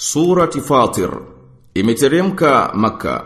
Surati Fatir imeteremka maka.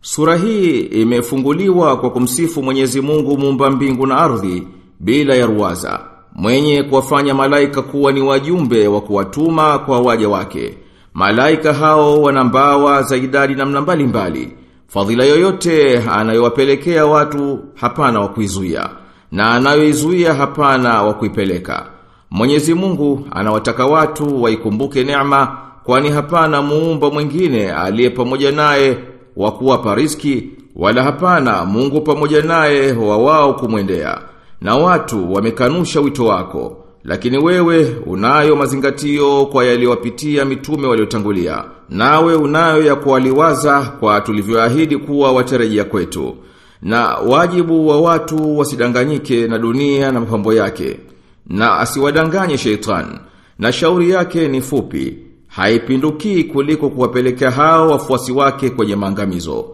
Sura hii imefunguliwa kwa kumsifu Mwenyezi Mungu muumba mbingu na ardhi bila ya ruwaza. Mwenye kuwafanya malaika kuwa ni wajumbe wa kuwatuma kwa waja wake. Malaika hao wanambawa za idadi namna mbalimbali. mbali. Fadhila yoyote anayowapelekea watu hapana wa kuizuia na anayoizuia hapana wa kuipeleka. Mwenyezi Mungu anawataka watu waikumbuke neema kwani hapana muumba mwingine aliye pamoja naye wa kuwapa riski wala hapana Mungu pamoja naye wa wao kumwendea. Na watu wamekanusha wito wako, lakini wewe unayo mazingatio kwa yaliyowapitia mitume waliotangulia. Nawe unayo ya kuwaliwaza kwa tulivyoahidi kuwa watarejea kwetu. Na wajibu wa watu wasidanganyike na dunia na mapambo yake. Na asiwadanganye sheitan. Na shauri yake ni fupi, haipinduki kuliko kuwapelekea hao wafuasi wake kwenye maangamizo.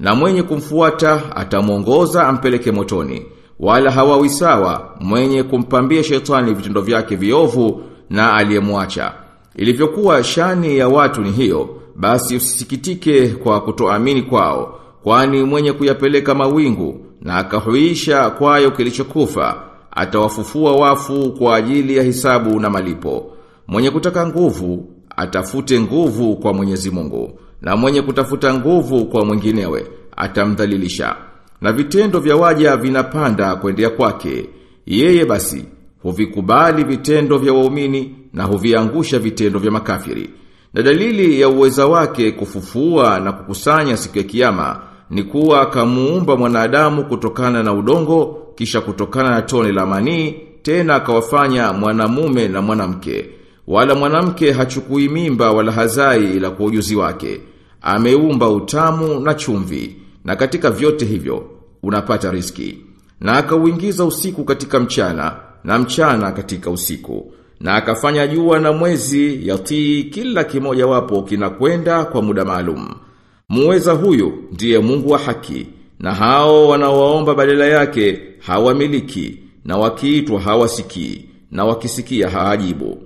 Na mwenye kumfuata atamwongoza ampeleke motoni. Wala hawawi sawa mwenye kumpambia shetani vitendo vyake viovu na aliyemwacha. Ilivyokuwa shani ya watu ni hiyo, basi usisikitike kwa kutoamini kwao, kwani mwenye kuyapeleka mawingu na akahuisha kwayo kilichokufa, atawafufua wafu kwa ajili ya hisabu na malipo. Mwenye kutaka nguvu, atafute nguvu kwa Mwenyezi Mungu, na mwenye kutafuta nguvu kwa mwinginewe, atamdhalilisha. Na vitendo vya waja vinapanda kwendea kwake. Yeye basi huvikubali vitendo vya waumini na huviangusha vitendo vya makafiri. Na dalili ya uweza wake kufufua na kukusanya siku ya kiyama ni kuwa akamuumba mwanadamu kutokana na udongo kisha kutokana na tone la manii tena akawafanya mwanamume na mwanamke. Wala mwanamke hachukui mimba wala hazai ila kwa ujuzi wake. Ameumba utamu na chumvi na katika vyote hivyo unapata riski. Na akauingiza usiku katika mchana na mchana katika usiku. Na akafanya jua na mwezi yatii kila kimoja wapo kinakwenda kwa muda maalum. Muweza huyu ndiye Mungu wa haki na hao wanaowaomba badala yake hawamiliki na wakiitwa hawasikii na wakisikia haajibu.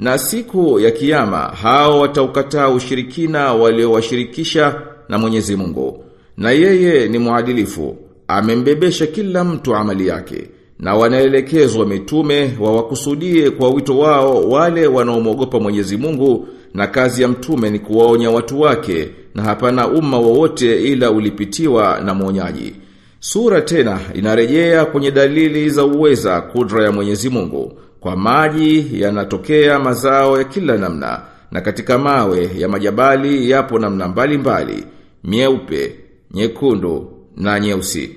Na siku ya kiyama hao wataukataa ushirikina waliowashirikisha na Mwenyezi Mungu. Na yeye ni muadilifu, amembebesha kila mtu amali yake. Na wanaelekezwa mitume wa wakusudie kwa wito wao wale wanaomwogopa Mwenyezi Mungu na kazi ya mtume ni kuwaonya watu wake na hapana umma wowote ila ulipitiwa na mwonyaji. Sura tena inarejea kwenye dalili za uweza kudra ya Mwenyezi Mungu. Kwa maji yanatokea mazao ya kila namna na katika mawe ya majabali yapo namna mbalimbali, mieupe, nyekundu na nyeusi.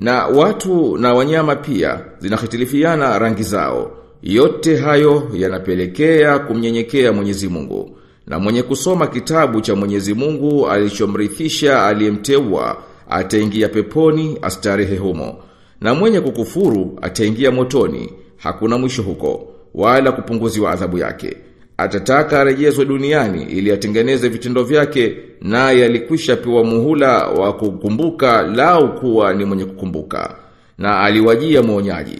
Na watu na wanyama pia zinahitilifiana rangi zao. Yote hayo yanapelekea kumnyenyekea Mwenyezi Mungu. Na mwenye kusoma kitabu cha Mwenyezi Mungu alichomrithisha aliyemteua ataingia peponi astarehe humo. Na mwenye kukufuru ataingia motoni, hakuna mwisho huko, wala kupunguziwa adhabu yake. Atataka arejezwe duniani ili atengeneze vitendo vyake naye alikwisha pewa muhula wa kukumbuka lau kuwa ni mwenye kukumbuka. Na aliwajia mwonyaji.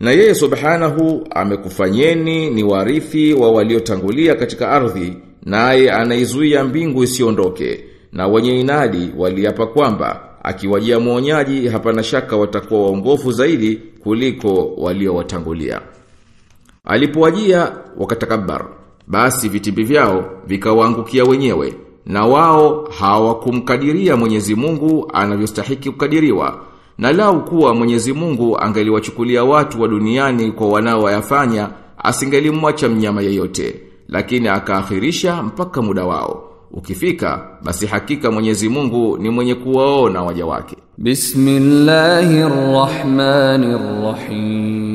Na yeye subhanahu amekufanyeni ni warithi wa waliotangulia katika ardhi naye anaizuia mbingu isiondoke na wenye inadi waliapa kwamba akiwajia mwonyaji hapana shaka watakuwa waongofu zaidi kuliko waliowatangulia. Alipowajia wakatakabbar basi vitimbi vyao vikawaangukia wenyewe na wao hawakumkadiria Mwenyezi Mungu anavyostahiki kukadiriwa na lau kuwa Mwenyezi Mungu angeliwachukulia watu wa duniani kwa wanaoyafanya asingelimwacha mnyama yeyote lakini akaakhirisha mpaka muda wao ukifika basi hakika Mwenyezi Mungu ni mwenye kuwaona waja wake. Bismillahirrahmanirrahim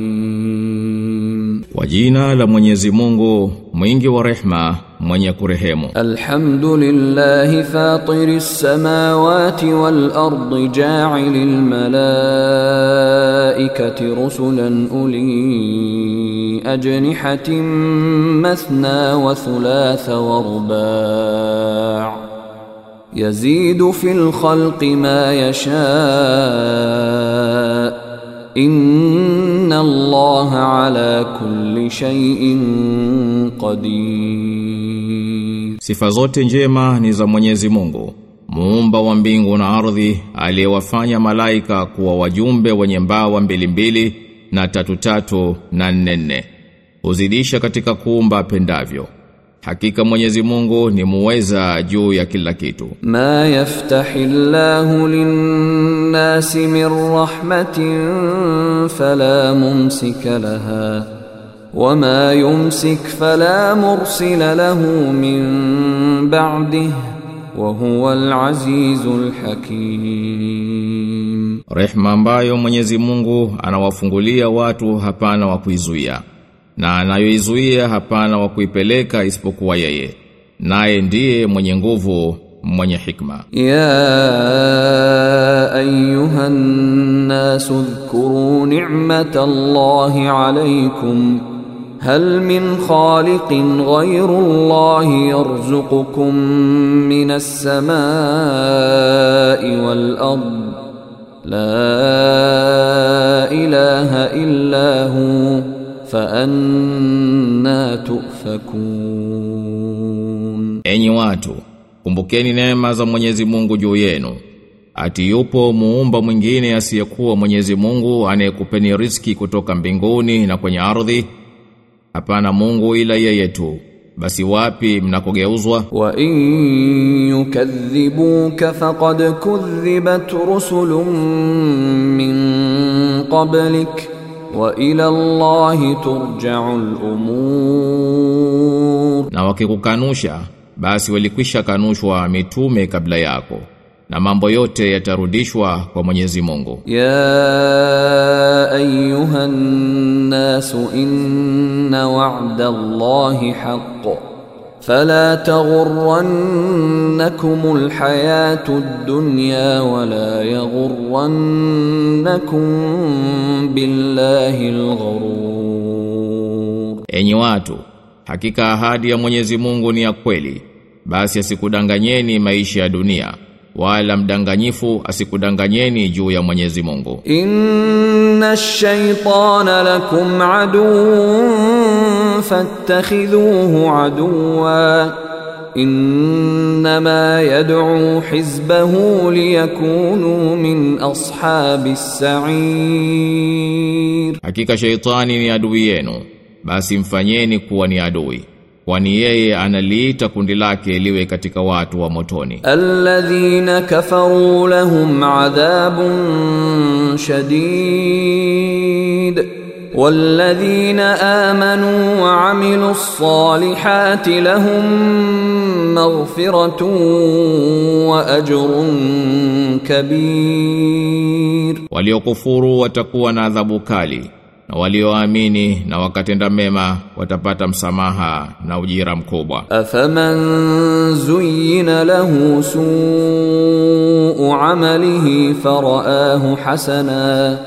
Kwa jina la Mwenyezi Mungu mwingi wa rehma mwenye kurehemu Alhamdulillahi fatiris samawati wal ardi ja'ilil malaikati rusulan uli ajnihatin mathna wa thulatha wa ruba' يزيد في الخلق ما يشاء Inna Allah ala kulli shay'in qadir. Sifa zote njema ni za Mwenyezi Mungu, muumba wa mbingu na ardhi, aliyewafanya malaika kuwa wajumbe wenye mbawa mbili mbili na tatu tatu na nne nne. Uzidisha katika kuumba pendavyo. Hakika Mwenyezi Mungu ni muweza juu ya kila kitu. Ma yaftahillahu linnasi min rahmatin fala mumsika laha wama yumsik fala mursila lahu min ba'dihi wa huwa al-azizul hakim. Rehma ambayo Mwenyezi Mungu anawafungulia watu hapana wa kuizuia. Na anayoizuia hapana wa kuipeleka isipokuwa yeye. Naye ndiye mwenye nguvu, mwenye hikma. يا ايها الناس اذكروا نعمه الله عليكم هل من خالق غير الله يرزقكم من السماء والارض لا اله الا هو faanna tufakun, enyi watu kumbukeni neema za Mwenyezi Mungu juu yenu. Ati yupo muumba mwingine asiyekuwa Mwenyezi Mungu anayekupeni riski kutoka mbinguni na kwenye ardhi? Hapana Mungu ila yeye tu. Basi wapi mnakogeuzwa? Wa in yukadhibuka faqad kudhibat rusulun min qablik wa ila Allahi turja'ul na wakikukanusha basi walikwisha kanushwa mitume kabla yako na mambo yote yatarudishwa kwa Mwenyezi Mungu. Ya ayyuhan nasu inna wa'da Allahi haqqun فلا تغرنكم الحياة الدنيا ولا يغرنكم بالله الغرور Enyi watu, hakika ahadi ya Mwenyezi Mungu ni ya kweli. Basi asikudanganyeni maisha ya dunia, wala mdanganyifu asikudanganyeni juu ya Mwenyezi Mungu. إن الشيطان لكم عدو فاتخذوه عدوا إنما يدعو حزبه ليكونوا من أصحاب السعير Hakika sheitani ni adui yenu, basi mfanyeni kuwa ni adui, kwani yeye analiita kundi lake liwe katika watu wa motoni. الذين كفروا لهم عذاب شديد والذين آمنوا وعملوا الصالحات لهم مغفرة وأجر كبير. وليقفروا وتقوى ناذب كالي وليؤمني نوكتند مما وتبات مسماها نوجير مكوبا أفمن زين له سوء عمله فرآه حسناً.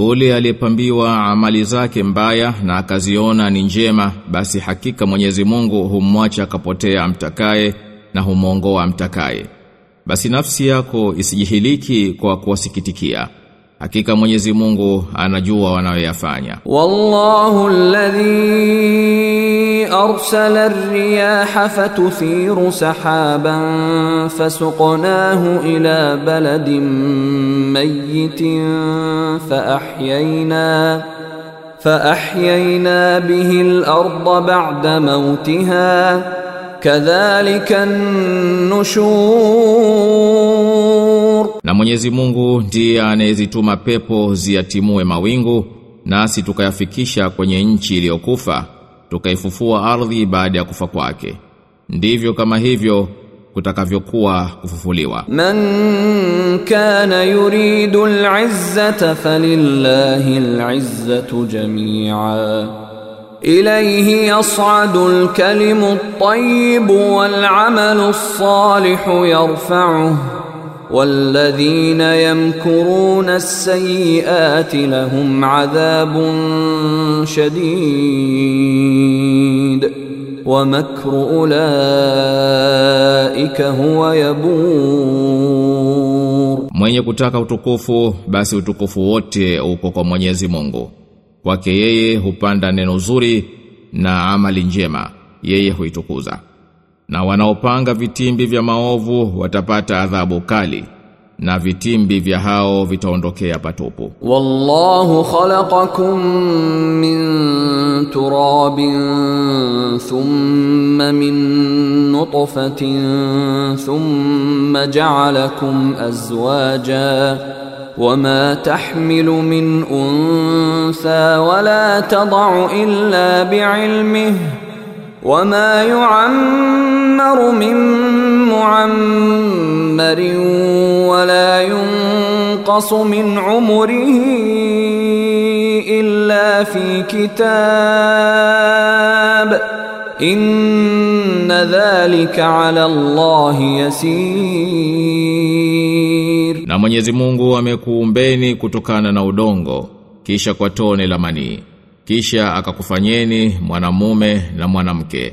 Yule aliyepambiwa amali zake mbaya na akaziona ni njema basi hakika Mwenyezi Mungu humwacha akapotea amtakaye na humwongoa amtakaye. Basi nafsi yako isijihiliki kwa kuwasikitikia. Hakika Mwenyezi Mungu anajua wanayoyafanya. Wallahu alladhi أرسل الرياح فتثير سحابا فسقناه إلى بلد ميت فأحيينا فأحيينا به الأرض بعد موتها كذلك النشور Na Mwenyezi Mungu ndiye anayezituma pepo ziatimue mawingu nasi tukayafikisha kwenye nchi iliyokufa tukaifufua ardhi baada ya kufa kwake. Ndivyo kama hivyo kutakavyokuwa kufufuliwa. من كان يريد العزة فلله العزة جميعا إليه يصعد الكلم الطيب والعمل الصالح يرفعه والذين يمكرون السيئات لهم عذاب شديد ومكر أولئك هو يبور Mwenye kutaka utukufu basi utukufu wote uko kwa Mwenyezi Mungu. Kwake yeye hupanda neno zuri na amali njema, yeye huitukuza. Na wanaopanga vitimbi vya maovu watapata adhabu kali na vitimbi vya hao vitaondokea patupu. والله خلقكم من تراب ثم من نطفة ثم جعلكم أزواجا وما تحمل من أنثى ولا تضع إلا بعلمه وما يعمر من معمر ولا ينقص من عمره إلا في كتاب إن ذلك على الله يسير Na Mwenyezi Mungu amekuumbeni kutokana na udongo, kisha kwa tone la manii, kisha akakufanyeni mwanamume na mwanamke.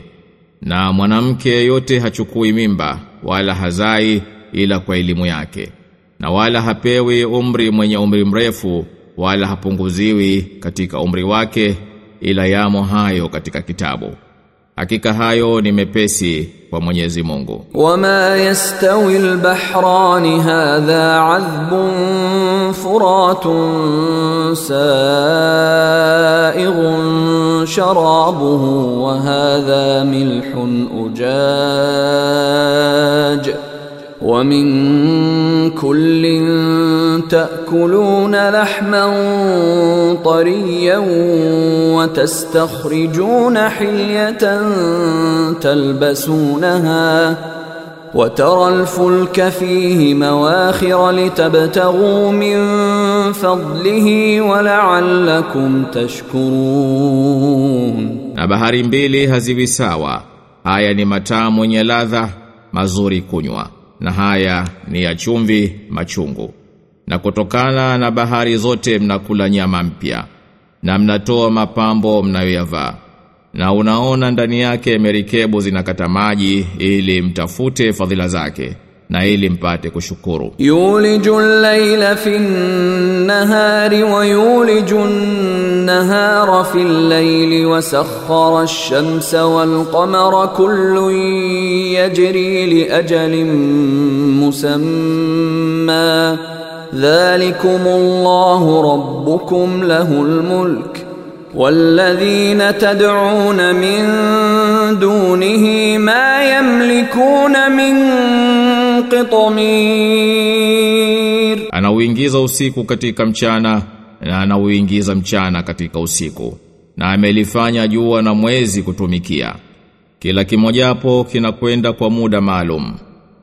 Na mwanamke yote hachukui mimba wala hazai ila kwa elimu yake. Na wala hapewi umri mwenye umri mrefu wala hapunguziwi katika umri wake ila yamo hayo katika kitabu. Hakika hayo ni mepesi kwa Mwenyezi Mungu. وما يستوي البحران هذا عذب فرات سائغ شرابه وهذا ملح أجاج ومن كل تأكلون لحما طريا وتستخرجون حلية تلبسونها وترى الفلك فيه مواخر لتبتغوا من فضله ولعلكم تشكرون Na bahari mbili haziwi sawa. Haya ni matamu yenye ladha mazuri kunywa. na haya ni ya chumvi machungu. Na kutokana na bahari zote mnakula nyama mpya na mnatoa mapambo mnayoyavaa. Na unaona ndani yake merikebu zinakata maji ili mtafute fadhila zake na ili mpate kushukuru. Yulijul laila fin nahari wa yulijun النهار في الليل وسخر الشمس والقمر كل يجري لأجل مسمى. ذلكم الله ربكم له الملك. والذين تدعون من دونه ما يملكون من قطمير. Anauingiza usiku katika mchana na anauingiza mchana katika usiku. Na amelifanya jua na mwezi kutumikia. Kila kimojapo kinakwenda kwa muda maalum.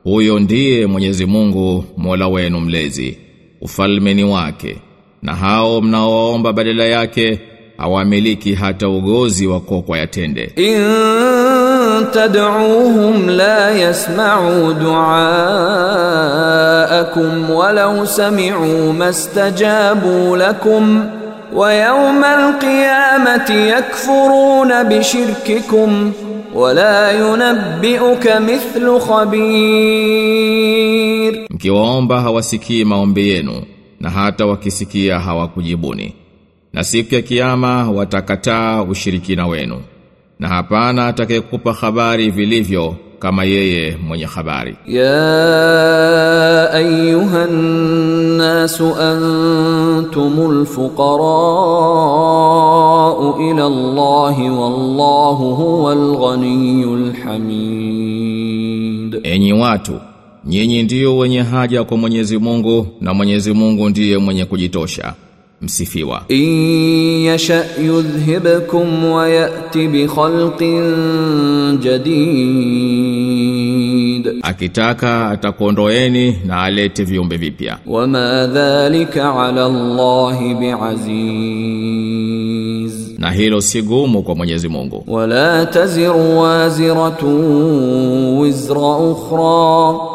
Huyo ndiye Mwenyezi Mungu, Mola wenu mlezi. Ufalme ni wake. Na hao mnaoomba badala yake hawamiliki hata ugozi wa kokwa yatende. إن تدعوهم لا يسمعوا دعاءكم ولو سمعوا ما استجابوا لكم ويوم القيامة يكفرون بشرككم ولا ينبئك مثل خبير yenu na hata wakisikia hawakujibuni. Na siku ya kiyama watakataa ushirikina wenu. na hapana atakayekupa habari vilivyo kama yeye mwenye habari. Ya ayuhan nas antumul fuqara ila Allah wallahu huwal ghaniyul hamid. Enyi watu nyinyi ndiyo wenye haja kwa Mwenyezi Mungu na Mwenyezi Mungu ndiye mwenye kujitosha msifiwa. In yasha yudhhibkum wa yati bi khalqin jadid. Akitaka atakuondoeni na alete viumbe vipya. Wa ma dhalika ala allah biaziz na hilo si gumu kwa Mwenyezi Mungu. Wala taziru waziratu wizra ukhra.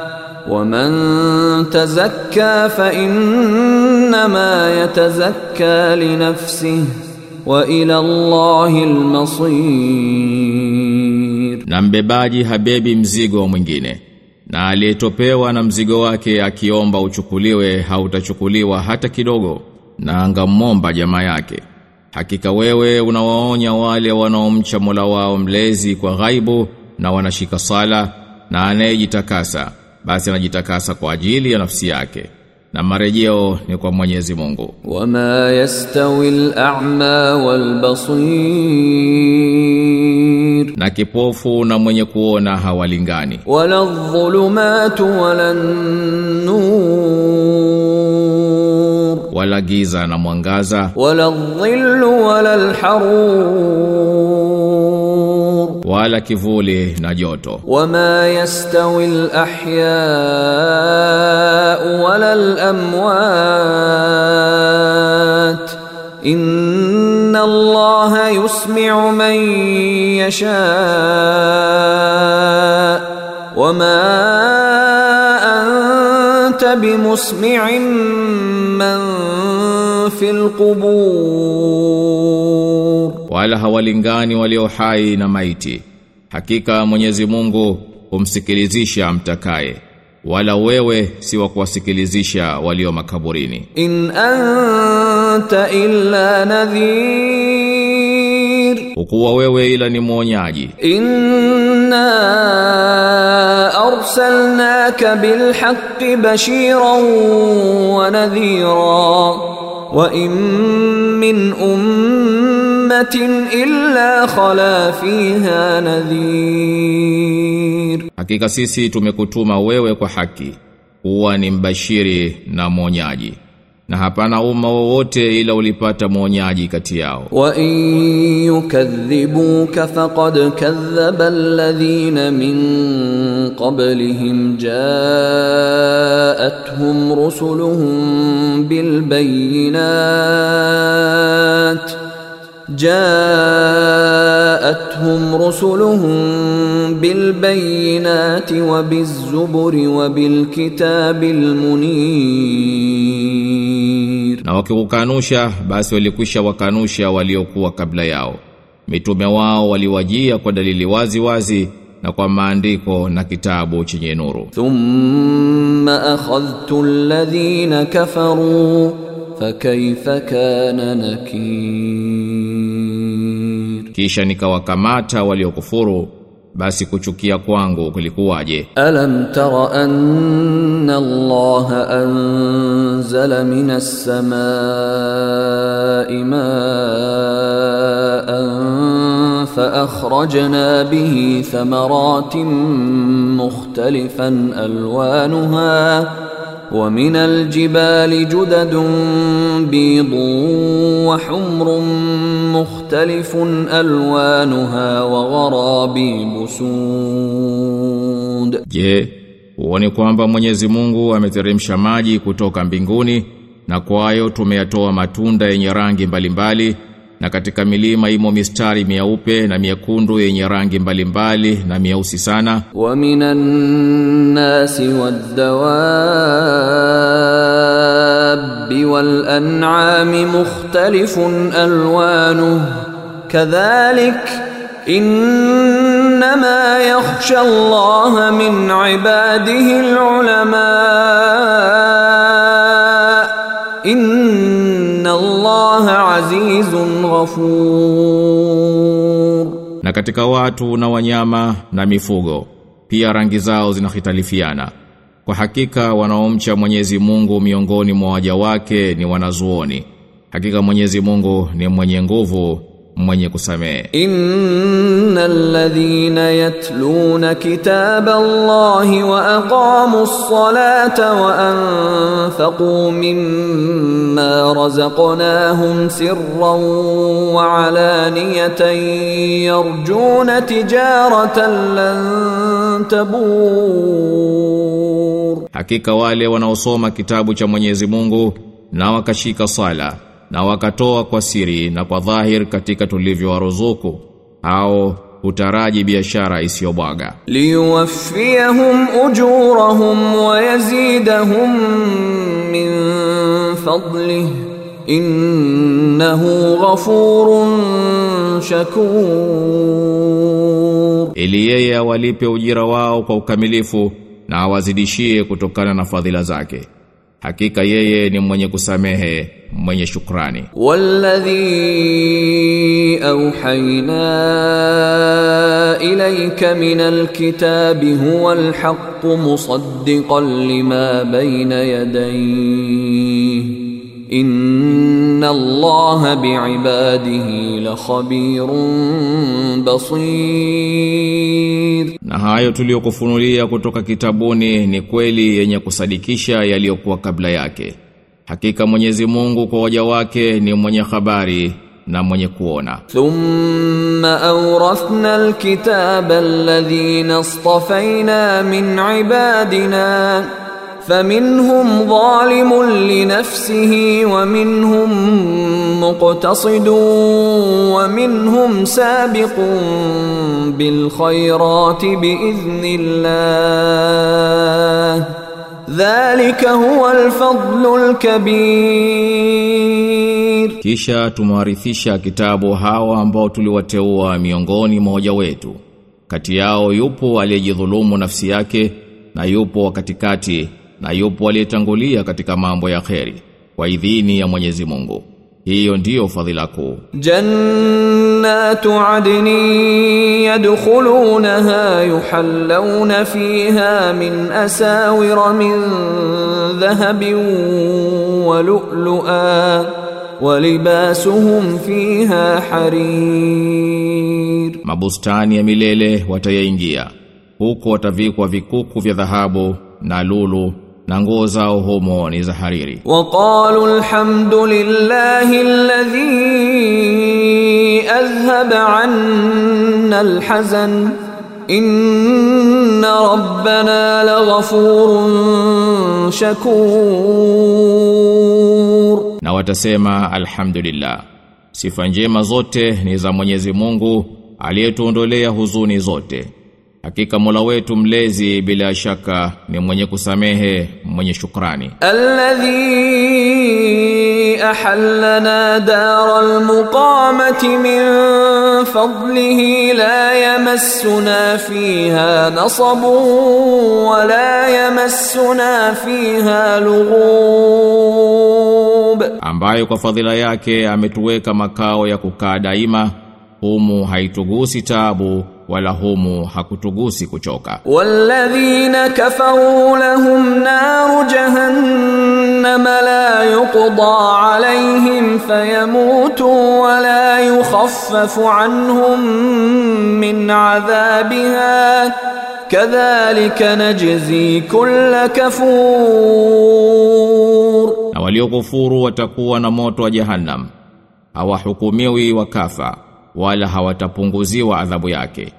ومن تزكى fa يتزكى لنفسه li الله المصير. Na mbebaji habebi mzigo mwingine. Na aliyetopewa na mzigo wake akiomba uchukuliwe hautachukuliwa hata kidogo na angamomba jamaa yake. Hakika wewe unawaonya wale wanaomcha Mola wao mlezi kwa ghaibu na wanashika sala na anayejitakasa basi anajitakasa kwa ajili ya nafsi yake na marejeo ni kwa Mwenyezi Mungu. Wama yastawi al-a'ma wal-basir, na kipofu na mwenye kuona hawalingani. Wala dhulumatu wala nur, wala giza na mwangaza. Wala dhillu wala al-harur wala kivuli na joto وما يستوي الأحياء ولا الأموات إن الله يسمع من يشاء وما أنت بمسمع من في القبور wala hawalingani walio hai na maiti. Hakika Mwenyezi Mungu humsikilizisha mtakaye wala wewe si wa kuwasikilizisha walio makaburini. In anta illa nadhir. Ukuwa wewe ila ni mwonyaji. Inna arsalnaka bilhaqqi bashiran wa nadhira. Wa in min ummatin أمة إلا خلا فيها نذير hakika sisi tumekutuma wewe kwa haki kuwa ni mbashiri na mwonyaji na hapana umma wowote ila ulipata mwonyaji kati yao وإن يكذبوك فقد كذب الذين من قبلهم جاءتهم رسلهم بالبينات جاءتهم رسلهم بالبينات وبالزبر وبالكتاب المنير na wakikukanusha basi walikwisha wakanusha waliokuwa kabla yao mitume wao waliwajia kwa dalili wazi wazi na kwa maandiko na kitabu chenye nuru ثم أخذت الذين كفروا فكيف كان نكير kisha nikawakamata waliokufuru basi kuchukia kwangu kulikuwaje? Alam tara anna allah anzala minas samaa'i ma'an fa akhrajna bihi thamaratin mukhtalifan alwanuha. ومن الجبال جدد بيض وحمر مختلف ألوانها وغرابيب سود je uone kwamba Mwenyezi Mungu ameteremsha maji kutoka mbinguni na kwayo tumeyatoa matunda yenye rangi mbalimbali na katika milima imo mistari miaupe na miekundu yenye rangi mbalimbali mbali, na miausi sana. Wa minan nasi wadawab wal an'ami mukhtalifun alwanu kadhalik innama yakhsha Allah min ibadihi alulamaa azizun ghafur. Na katika watu na wanyama na mifugo pia rangi zao zinahitalifiana. Kwa hakika wanaomcha Mwenyezi Mungu miongoni mwa waja wake ni wanazuoni. Hakika Mwenyezi Mungu ni mwenye nguvu mwenye kusamehe. Innal ladhina yatluna kitaba Allahi wa aqamu ssalata wa anfaqu mimma razaqnahum sirran wa alaniyatan yarjuna tijaratan lan tabur. Hakika wale wanaosoma kitabu cha Mwenyezi Mungu na wakashika sala na wakatoa kwa siri na kwa dhahir katika tulivyo waruzuku au utaraji biashara isiyobwaga. Liwaffiyahum ujurahum wa yazidahum min fadli innahu ghafurun shakur. Ili yeye awalipe ujira wao kwa ukamilifu na awazidishie kutokana na fadhila zake. hakika yeye ni mwenye kusamehe mwenye shukrani والذي أوحينا إليك من الكتاب هو الحق مصدقا لما بين Inna Allah biibadihi la khabirun basir. Na hayo tuliyokufunulia kutoka kitabuni ni kweli yenye kusadikisha yaliyokuwa kabla yake. Hakika Mwenyezi Mungu kwa waja wake ni mwenye habari na mwenye kuona. Thumma awrathna alkitaba alladhina istafaina min ibadina فمنهم ظالم لنفسه ومنهم مقتصد ومنهم سابق بالخيرات بإذن الله ذلك هو الفضل الكبير kisha tumewarithisha kitabu hawa ambao tuliwateua miongoni mwa waja wetu kati yao yupo aliyejidhulumu nafsi yake na yupo wa katikati na yupo aliyetangulia katika mambo ya kheri kwa idhini ya Mwenyezi Mungu. Hiyo ndiyo fadhila kuu. Jannatu adni yadkhulunaha yuhalluna fiha min asawira min dhahabin wa lu'lu'a walibasuhum fiha harir. Mabustani ya milele watayaingia. Huko watavikwa vikuku vya dhahabu na lulu na nguo zao humo ni za hariri. Waqalu alhamdulillahi alladhi azhaba anna alhazan inna rabbana laghafurun shakur, na watasema alhamdulillah, sifa njema zote ni za Mwenyezi Mungu aliyetuondolea huzuni zote Hakika Mola wetu mlezi bila shaka ni mwenye kusamehe, mwenye shukrani. Alladhi ahallana daral muqamati min fadlihi la yamassuna fiha nasabu wa la yamassuna fiha lughub, ambayo kwa fadhila yake ametuweka makao ya kukaa daima, humu haitugusi tabu wala humu hakutugusi kuchoka. Walladhina kafaru lahum naru jahannam la yuqda alayhim fayamutu wala yukhaffafu anhum min adhabiha. Kadhalika najzi kull kafur. Na waliokufuru watakuwa na moto wa jahannam. Hawahukumiwi wakafa wala hawatapunguziwa adhabu yake.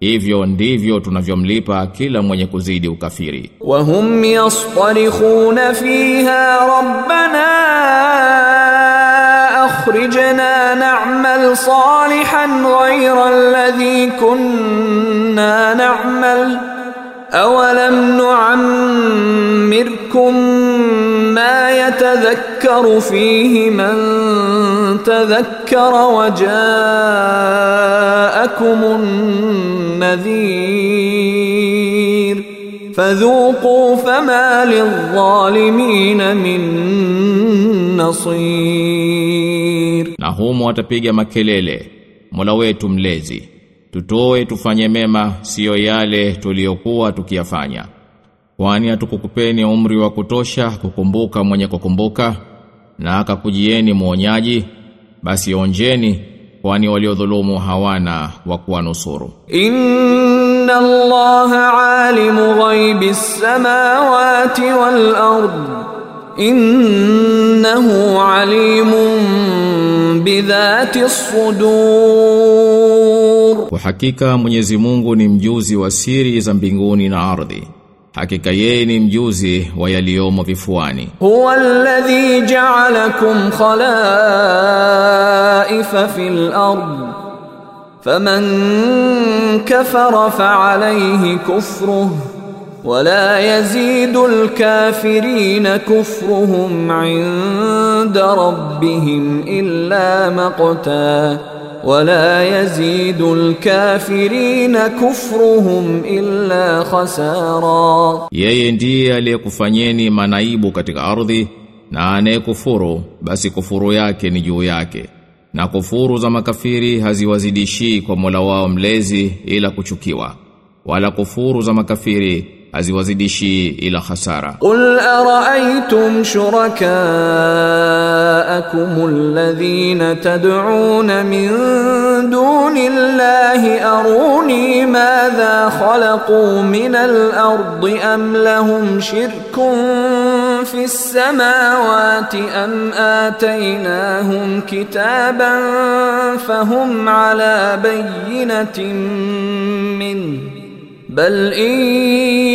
hivyo ndivyo tunavyomlipa kila mwenye kuzidi ukafiri وهم يصطرخون فيها ربنا أخرجنا نعمل صالحا غير الذي كنا نعمل أولم نعمركم ما يتذكر فيه tadhakkara wa ja'akumun nadhir fadhuqu fama lidh-dhalimin min nasir na humo watapiga makelele Mola wetu mlezi. Tutoe tufanye mema siyo yale tuliyokuwa tukiyafanya. Kwani atukukupeni umri wa kutosha kukumbuka mwenye kukumbuka na akakujieni muonyaji basi onjeni kwani waliodhulumu hawana wa kuwanusuru. Inna allaha alimu ghaibi samawati wal ard innahu alimun bidhati sudur kwa hakika Mwenyezi Mungu ni mjuzi wa siri za mbinguni na ardhi. hakika yeye ni mjuzi wa yaliomo vifuani huwa alladhi ja'alakum khalaifa fil ard faman kafara fa'alayhi kufruhu ولا يزيد الكافرين كفرهم عند ربهم إلا مقتاً wala yazidul kafirina kufruhum illa khasara, yeye ndiye aliyekufanyeni manaibu katika ardhi na anayekufuru basi kufuru yake ni juu yake. Na kufuru za makafiri haziwazidishi kwa Mola wao mlezi ila kuchukiwa. Wala kufuru za makafiri haziwazidishii ila hasara قل أرأيتم شركاءكم الذين تدعون من دون الله أروني ماذا خلقوا من الأرض أم لهم شرك في السماوات أم آتيناهم كتابا فهم على بينة منه bal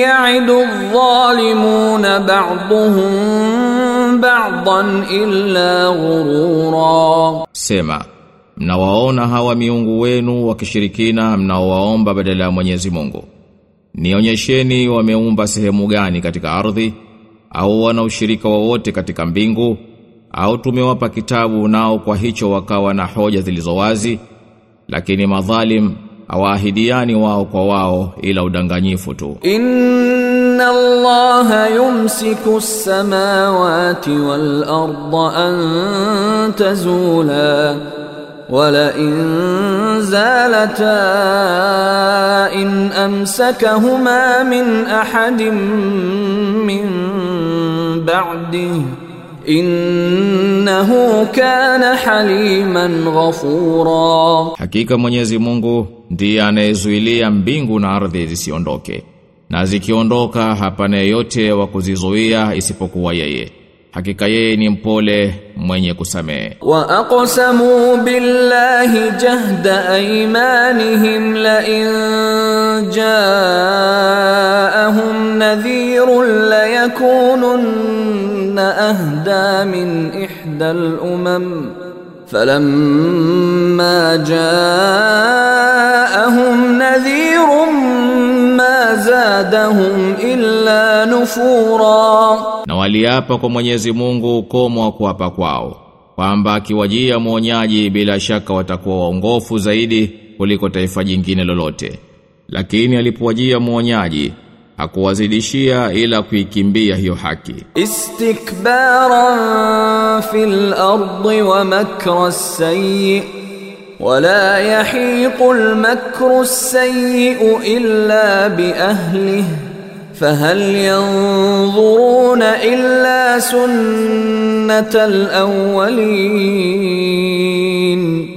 ya'idu adh-dhalimuna ba'dhuhum ba'dhan illa ghurura, sema mnawaona hawa miungu wenu wakishirikina mnaowaomba badala ya Mwenyezi Mungu. Nionyesheni wameumba sehemu gani katika ardhi au wana ushirika wowote katika mbingu au tumewapa kitabu nao kwa hicho wakawa na hoja zilizo wazi lakini madhalim hawaahidiani wao kwa wao ila udanganyifu tu. إن الله يمسك السماوات والأرض أن تزولا ولئن زالتا إن أمسكهما من أحد من بعده innahu kana haliman ghafura, hakika Mwenyezi Mungu ndiye anayezuilia mbingu na ardhi zisiondoke, na zikiondoka hapana yote wa kuzizuia isipokuwa yeye. Hakika yeye ni mpole mwenye kusamehe. Wa aqsamu billahi jahda aymanihim la in jaa'ahum nadhirun la yakunun أهدى من إحدى الأمم فلما جاءهم نذير ما زادهم إلا نفورا Na waliapa kwa Mwenyezi Mungu ukomo wa kuapa kwao kwamba akiwajia mwonyaji bila shaka watakuwa waongofu zaidi kuliko taifa jingine lolote. Lakini alipowajia mwonyaji hakuwazidishia ila kuikimbia hiyo haki. Istikbaran fil ardi wa makra sayyi wala yahiqu al makru sayyi illa bi ahlihi فهل ينظرون إلا سنة الأولين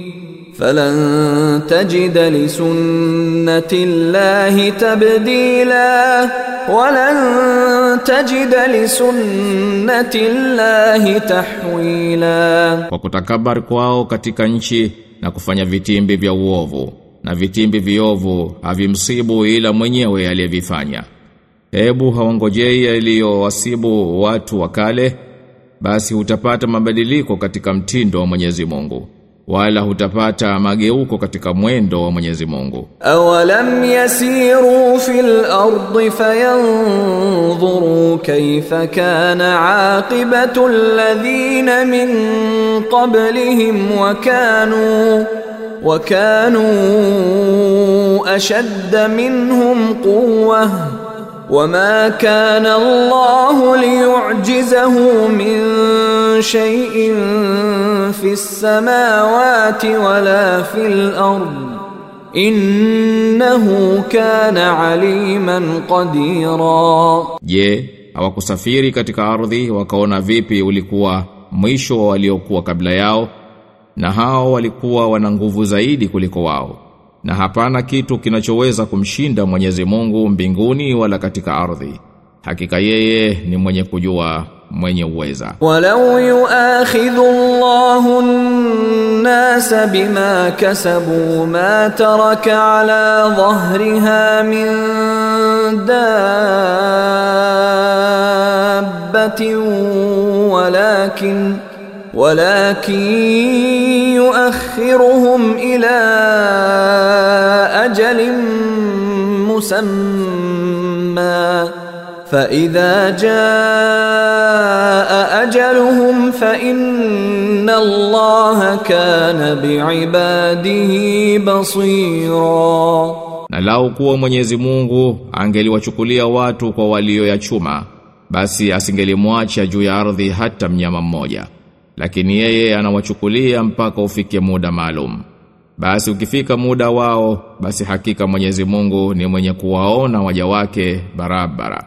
فلن تجد لسنه الله تبديلا ولن تجد لسنه الله تحويلا Kwa kutakabari kwao katika nchi na kufanya vitimbi vya uovu na vitimbi viovu havimsibu ila mwenyewe aliyevifanya. Hebu hawangojei yaliyowasibu watu wa kale basi hutapata mabadiliko katika mtindo wa Mwenyezi Mungu wala hutapata mageuko katika mwendo wa Mwenyezi Mungu. Awalam yasiru fil ardi fayanzuru kayfa kana aqibatu alladhina min qablihim wa kanu wa kanu ashadda minhum quwwah وما كان الله ليعجزه من شيء في السماوات ولا في الأرض innahu kana aliman qadira Je, hawakusafiri katika ardhi wakaona vipi ulikuwa mwisho wa waliokuwa kabla yao na hao walikuwa wana nguvu zaidi kuliko wao na hapana kitu kinachoweza kumshinda Mwenyezi Mungu mbinguni wala katika ardhi. Hakika yeye ni mwenye kujua mwenye uweza. Walau yuakhidhu Allahu an-nasa bima kasabu ma taraka ala dhahriha min dabbatin walakin ولكن يؤخرهم إلى أجل مسمى فإذا جاء أجلهم فإن الله كان بعباده بصيرا na lau kuwa Mwenyezi Mungu angeliwachukulia watu kwa walioyachuma basi asingelimwacha juu ya ardhi hata mnyama mmoja lakini yeye anawachukulia mpaka ufike muda maalum. Basi ukifika muda wao basi hakika Mwenyezi Mungu ni mwenye kuwaona waja wake barabara